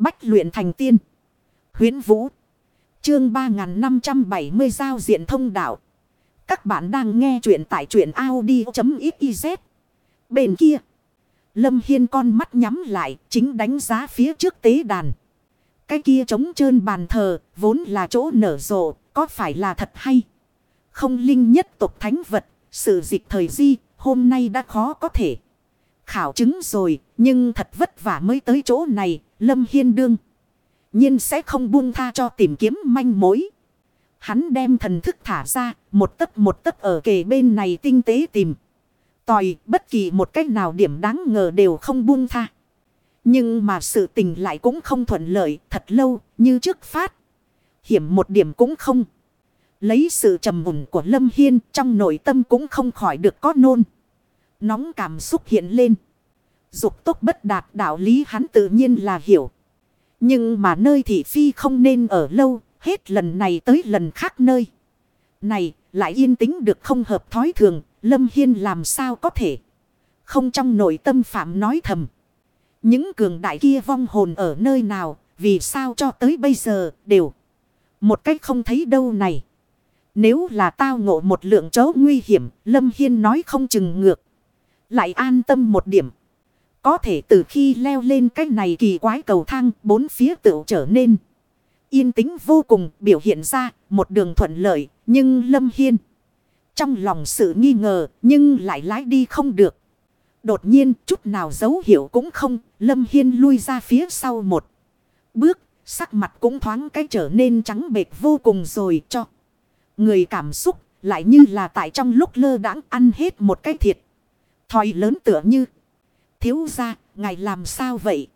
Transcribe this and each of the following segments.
Bách luyện thành tiên. Huyến Vũ. Chương 3570 giao diện thông đạo. Các bạn đang nghe truyện tại truyện Audi.xyz. Bên kia. Lâm Hiên con mắt nhắm lại, chính đánh giá phía trước tế đàn. Cái kia trống trơn bàn thờ, vốn là chỗ nở rộ, có phải là thật hay. Không linh nhất tục thánh vật. Sự dịch thời di, hôm nay đã khó có thể. Khảo chứng rồi, nhưng thật vất vả mới tới chỗ này. Lâm Hiên đương nhiên sẽ không buông tha cho tìm kiếm manh mối. Hắn đem thần thức thả ra, một tấc một tấc ở kề bên này tinh tế tìm. Tòi, bất kỳ một cách nào điểm đáng ngờ đều không buông tha. Nhưng mà sự tình lại cũng không thuận lợi, thật lâu, như trước phát. Hiểm một điểm cũng không. Lấy sự trầm mùn của Lâm Hiên trong nội tâm cũng không khỏi được có nôn. Nóng cảm xúc hiện lên. Dục tốc bất đạt đạo lý hắn tự nhiên là hiểu. Nhưng mà nơi thị phi không nên ở lâu, hết lần này tới lần khác nơi. Này, lại yên tĩnh được không hợp thói thường, Lâm Hiên làm sao có thể. Không trong nội tâm phạm nói thầm. Những cường đại kia vong hồn ở nơi nào, vì sao cho tới bây giờ, đều. Một cách không thấy đâu này. Nếu là tao ngộ một lượng chấu nguy hiểm, Lâm Hiên nói không chừng ngược. Lại an tâm một điểm. Có thể từ khi leo lên cái này kỳ quái cầu thang, bốn phía tựu trở nên yên tĩnh vô cùng biểu hiện ra một đường thuận lợi, nhưng Lâm Hiên trong lòng sự nghi ngờ, nhưng lại lái đi không được. Đột nhiên, chút nào dấu hiệu cũng không, Lâm Hiên lui ra phía sau một bước, sắc mặt cũng thoáng cái trở nên trắng bệch vô cùng rồi cho. Người cảm xúc lại như là tại trong lúc lơ đãng ăn hết một cái thiệt. Thòi lớn tựa như. Thiếu ra, ngài làm sao vậy?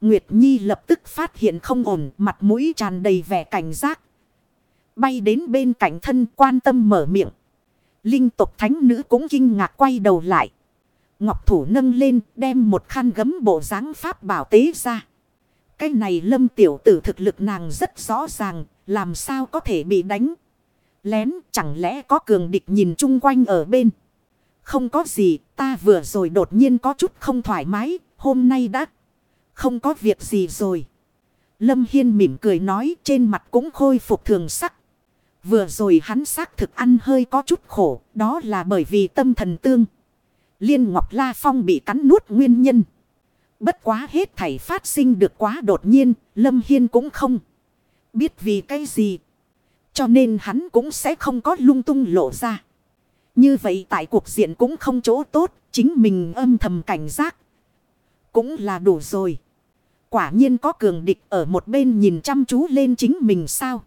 Nguyệt Nhi lập tức phát hiện không ổn, mặt mũi tràn đầy vẻ cảnh giác. Bay đến bên cạnh thân quan tâm mở miệng. Linh tục thánh nữ cũng kinh ngạc quay đầu lại. Ngọc thủ nâng lên đem một khăn gấm bộ dáng pháp bảo tế ra. Cái này lâm tiểu tử thực lực nàng rất rõ ràng, làm sao có thể bị đánh. Lén chẳng lẽ có cường địch nhìn chung quanh ở bên. Không có gì, ta vừa rồi đột nhiên có chút không thoải mái, hôm nay đã không có việc gì rồi. Lâm Hiên mỉm cười nói trên mặt cũng khôi phục thường sắc. Vừa rồi hắn xác thực ăn hơi có chút khổ, đó là bởi vì tâm thần tương. Liên Ngọc La Phong bị cắn nuốt nguyên nhân. Bất quá hết thảy phát sinh được quá đột nhiên, Lâm Hiên cũng không biết vì cái gì. Cho nên hắn cũng sẽ không có lung tung lộ ra. Như vậy tại cuộc diện cũng không chỗ tốt, chính mình âm thầm cảnh giác. Cũng là đủ rồi. Quả nhiên có cường địch ở một bên nhìn chăm chú lên chính mình sao.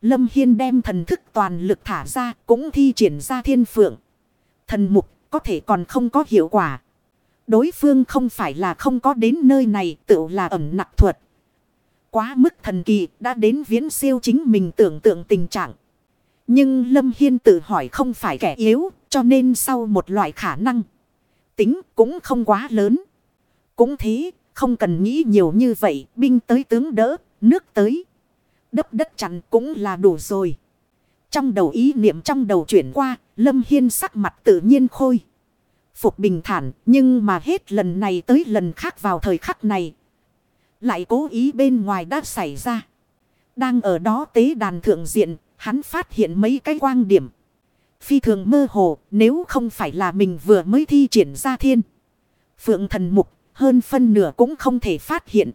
Lâm Hiên đem thần thức toàn lực thả ra cũng thi triển ra thiên phượng. Thần mục có thể còn không có hiệu quả. Đối phương không phải là không có đến nơi này tự là ẩm nặc thuật. Quá mức thần kỳ đã đến viễn siêu chính mình tưởng tượng tình trạng. Nhưng Lâm Hiên tự hỏi không phải kẻ yếu cho nên sau một loại khả năng. Tính cũng không quá lớn. Cũng thế không cần nghĩ nhiều như vậy, binh tới tướng đỡ, nước tới. Đấp đất chặn cũng là đủ rồi. Trong đầu ý niệm trong đầu chuyển qua, Lâm Hiên sắc mặt tự nhiên khôi. Phục bình thản, nhưng mà hết lần này tới lần khác vào thời khắc này. Lại cố ý bên ngoài đã xảy ra. Đang ở đó tế đàn thượng diện, hắn phát hiện mấy cái quang điểm. Phi thường mơ hồ, nếu không phải là mình vừa mới thi triển ra thiên. Phượng thần mục hơn phân nửa cũng không thể phát hiện.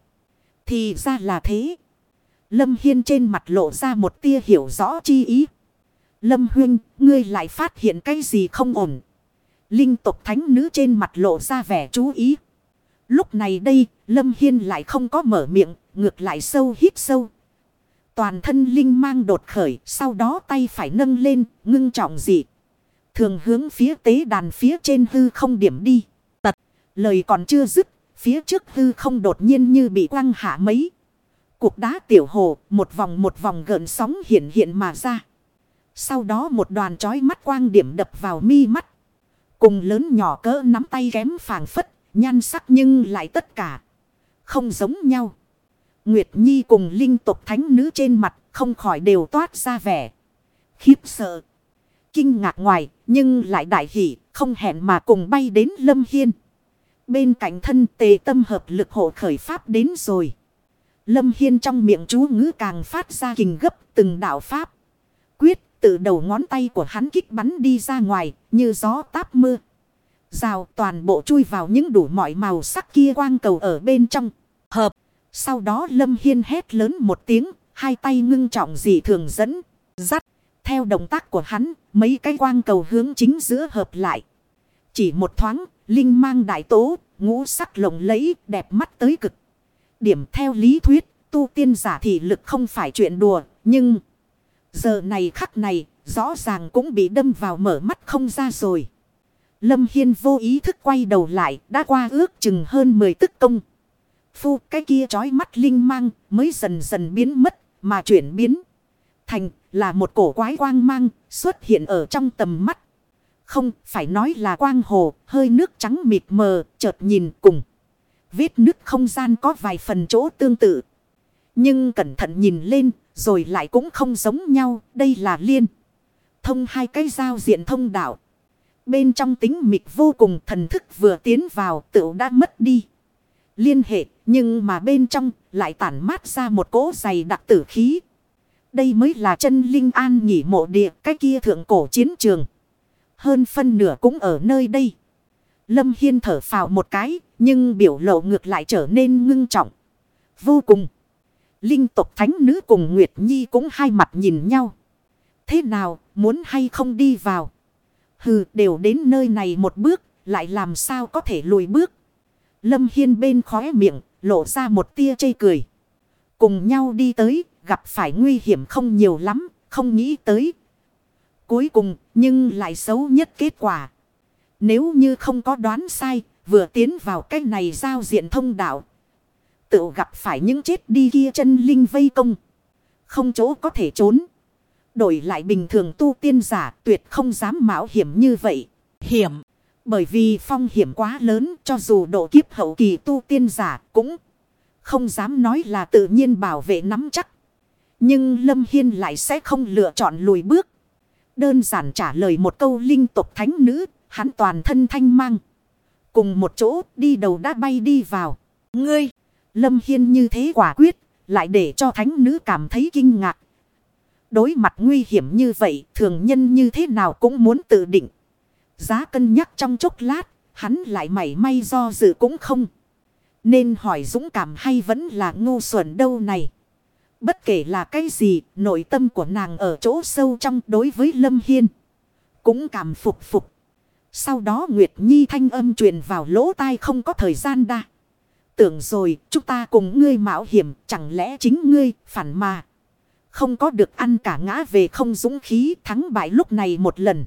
Thì ra là thế. Lâm Hiên trên mặt lộ ra một tia hiểu rõ chi ý. Lâm Huyên, ngươi lại phát hiện cái gì không ổn. Linh tục thánh nữ trên mặt lộ ra vẻ chú ý. Lúc này đây, Lâm Hiên lại không có mở miệng, ngược lại sâu hít sâu. Toàn thân linh mang đột khởi, sau đó tay phải nâng lên, ngưng trọng dị. Thường hướng phía tế đàn phía trên hư không điểm đi. Tật Lời còn chưa dứt, phía trước hư không đột nhiên như bị quăng hạ mấy. Cục đá tiểu hồ, một vòng một vòng gợn sóng hiện hiện mà ra. Sau đó một đoàn chói mắt quang điểm đập vào mi mắt. Cùng lớn nhỏ cỡ nắm tay kém phàng phất, nhan sắc nhưng lại tất cả. Không giống nhau. Nguyệt Nhi cùng linh tục thánh nữ trên mặt không khỏi đều toát ra vẻ. Khiếp sợ. Kinh ngạc ngoài, nhưng lại đại hỷ, không hẹn mà cùng bay đến Lâm Hiên. Bên cạnh thân tề tâm hợp lực hộ khởi pháp đến rồi. Lâm Hiên trong miệng chú ngữ càng phát ra kình gấp từng đạo pháp. Quyết từ đầu ngón tay của hắn kích bắn đi ra ngoài như gió táp mưa. Rào toàn bộ chui vào những đủ mọi màu sắc kia quang cầu ở bên trong. Sau đó Lâm Hiên hét lớn một tiếng. Hai tay ngưng trọng dị thường dẫn. Dắt. Theo động tác của hắn. Mấy cái quang cầu hướng chính giữa hợp lại. Chỉ một thoáng. Linh mang đại tố. Ngũ sắc lộng lẫy đẹp mắt tới cực. Điểm theo lý thuyết. Tu tiên giả thị lực không phải chuyện đùa. Nhưng. Giờ này khắc này. Rõ ràng cũng bị đâm vào mở mắt không ra rồi. Lâm Hiên vô ý thức quay đầu lại, đã qua ước chừng hơn 10 tức công. Phu cái kia trói mắt linh mang mới dần dần biến mất, mà chuyển biến. Thành là một cổ quái quang mang xuất hiện ở trong tầm mắt. Không phải nói là quang hồ, hơi nước trắng mịt mờ, chợt nhìn cùng. Vết nước không gian có vài phần chỗ tương tự. Nhưng cẩn thận nhìn lên, rồi lại cũng không giống nhau, đây là liên. Thông hai cái giao diện thông đạo. Bên trong tính mịch vô cùng thần thức vừa tiến vào tựu đã mất đi. Liên hệ nhưng mà bên trong lại tản mát ra một cỗ dày đặc tử khí. Đây mới là chân linh an nghỉ mộ địa cái kia thượng cổ chiến trường. Hơn phân nửa cũng ở nơi đây. Lâm Hiên thở phào một cái nhưng biểu lộ ngược lại trở nên ngưng trọng. Vô cùng. Linh tộc thánh nữ cùng Nguyệt Nhi cũng hai mặt nhìn nhau. Thế nào muốn hay không đi vào. Hừ, đều đến nơi này một bước, lại làm sao có thể lùi bước. Lâm Hiên bên khóe miệng, lộ ra một tia chây cười. Cùng nhau đi tới, gặp phải nguy hiểm không nhiều lắm, không nghĩ tới. Cuối cùng, nhưng lại xấu nhất kết quả. Nếu như không có đoán sai, vừa tiến vào cái này giao diện thông đạo. Tự gặp phải những chết đi kia chân linh vây công. Không chỗ có thể trốn. Đổi lại bình thường tu tiên giả tuyệt không dám mạo hiểm như vậy. Hiểm. Bởi vì phong hiểm quá lớn cho dù độ kiếp hậu kỳ tu tiên giả cũng không dám nói là tự nhiên bảo vệ nắm chắc. Nhưng Lâm Hiên lại sẽ không lựa chọn lùi bước. Đơn giản trả lời một câu linh tục thánh nữ, hắn toàn thân thanh mang. Cùng một chỗ đi đầu đã bay đi vào. Ngươi, Lâm Hiên như thế quả quyết, lại để cho thánh nữ cảm thấy kinh ngạc. Đối mặt nguy hiểm như vậy, thường nhân như thế nào cũng muốn tự định. Giá cân nhắc trong chốc lát, hắn lại mảy may do dự cũng không. Nên hỏi dũng cảm hay vẫn là ngu xuẩn đâu này. Bất kể là cái gì, nội tâm của nàng ở chỗ sâu trong đối với Lâm Hiên. Cũng cảm phục phục. Sau đó Nguyệt Nhi thanh âm truyền vào lỗ tai không có thời gian đa. Tưởng rồi, chúng ta cùng ngươi mạo hiểm, chẳng lẽ chính ngươi, phản mà. Không có được ăn cả ngã về không dũng khí thắng bại lúc này một lần.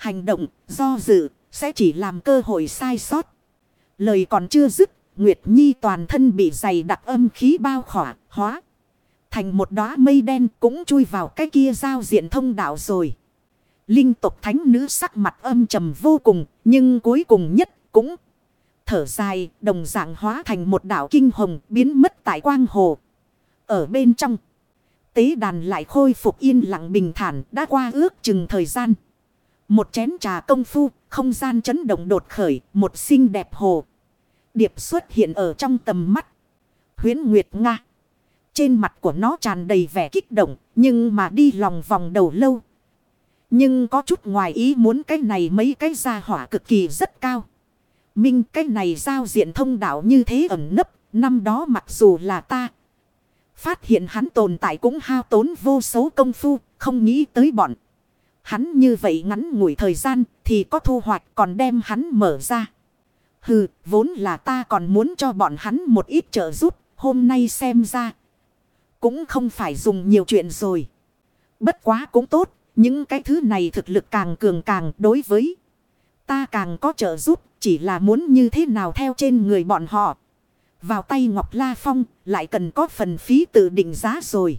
Hành động, do dự, sẽ chỉ làm cơ hội sai sót. Lời còn chưa dứt, Nguyệt Nhi toàn thân bị dày đặc âm khí bao khỏa, hóa. Thành một đóa mây đen cũng chui vào cái kia giao diện thông đạo rồi. Linh tục thánh nữ sắc mặt âm trầm vô cùng, nhưng cuối cùng nhất cũng thở dài, đồng dạng hóa thành một đảo kinh hồng biến mất tại quang hồ. Ở bên trong. Tế đàn lại khôi phục yên lặng bình thản đã qua ước chừng thời gian. Một chén trà công phu, không gian chấn động đột khởi, một xinh đẹp hồ. Điệp xuất hiện ở trong tầm mắt. Huyến Nguyệt Nga. Trên mặt của nó tràn đầy vẻ kích động, nhưng mà đi lòng vòng đầu lâu. Nhưng có chút ngoài ý muốn cái này mấy cái gia hỏa cực kỳ rất cao. Minh cái này giao diện thông đạo như thế ẩn nấp, năm đó mặc dù là ta Phát hiện hắn tồn tại cũng hao tốn vô số công phu, không nghĩ tới bọn. Hắn như vậy ngắn ngủi thời gian thì có thu hoạch còn đem hắn mở ra. Hừ, vốn là ta còn muốn cho bọn hắn một ít trợ giúp, hôm nay xem ra. Cũng không phải dùng nhiều chuyện rồi. Bất quá cũng tốt, những cái thứ này thực lực càng cường càng đối với. Ta càng có trợ giúp, chỉ là muốn như thế nào theo trên người bọn họ. Vào tay Ngọc La Phong lại cần có phần phí tự định giá rồi.